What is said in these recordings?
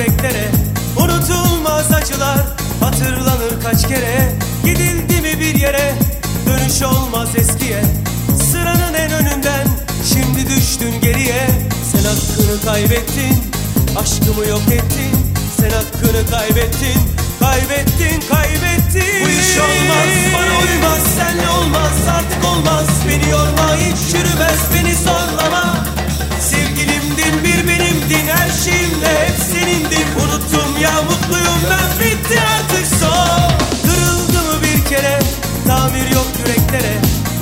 yüreklere Unutulmaz acılar hatırlanır kaç kere. Gidildi mi bir yere dönüş olmaz eskiye. Sıranın en önünden şimdi düştün geriye. Sen hakkını kaybettin aşkımı yok ettin. Sen hakkını kaybettin kaybettin kaybettin. Bu iş olmaz bana uymaz senle olmaz artık olmaz. Beni yorma hiç yürümez. Beni sor ben Bitti artık son. Kırıldı mı bir kere? Tamir yok yüreklere.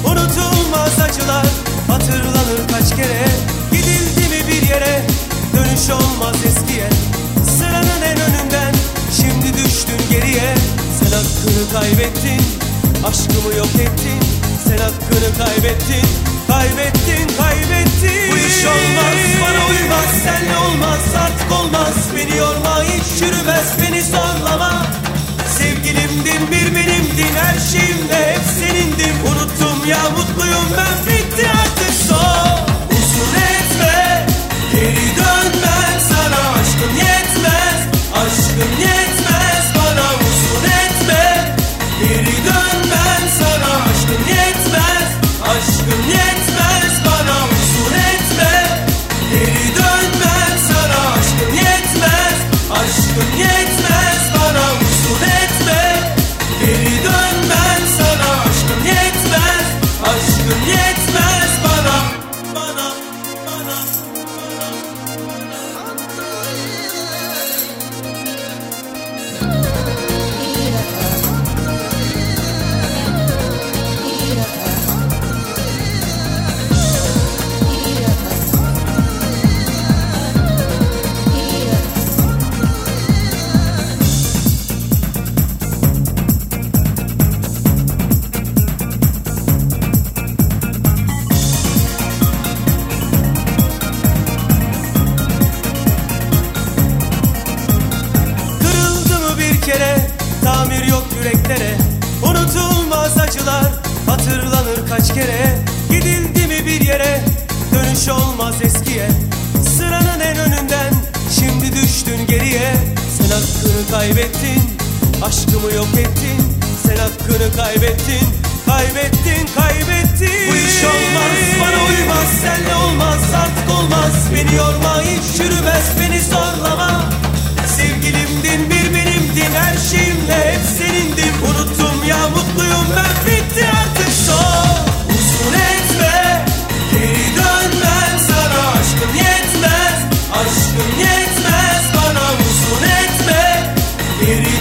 Unutulmaz acılar Hatırlanır kaç kere? Gidildi mi bir yere? Dönüş olmaz eskiye. Sıranın en önünden Şimdi düştün geriye. Sen hakkını kaybettin Aşkımı yok ettin. Sen hakkını kaybettin Kaybettin kaybettin. Bu iş olmaz bana uymaz. Senle olmaz artık olmaz. Beni yorma Her şeyimle hep senindin Unuttum ya mutluyum ben kaybettin Aşkımı yok ettin Sen hakkını kaybettin Kaybettin kaybettin. Bu iş olmaz bana uymaz Senle olmaz artık olmaz Beni yorma it is.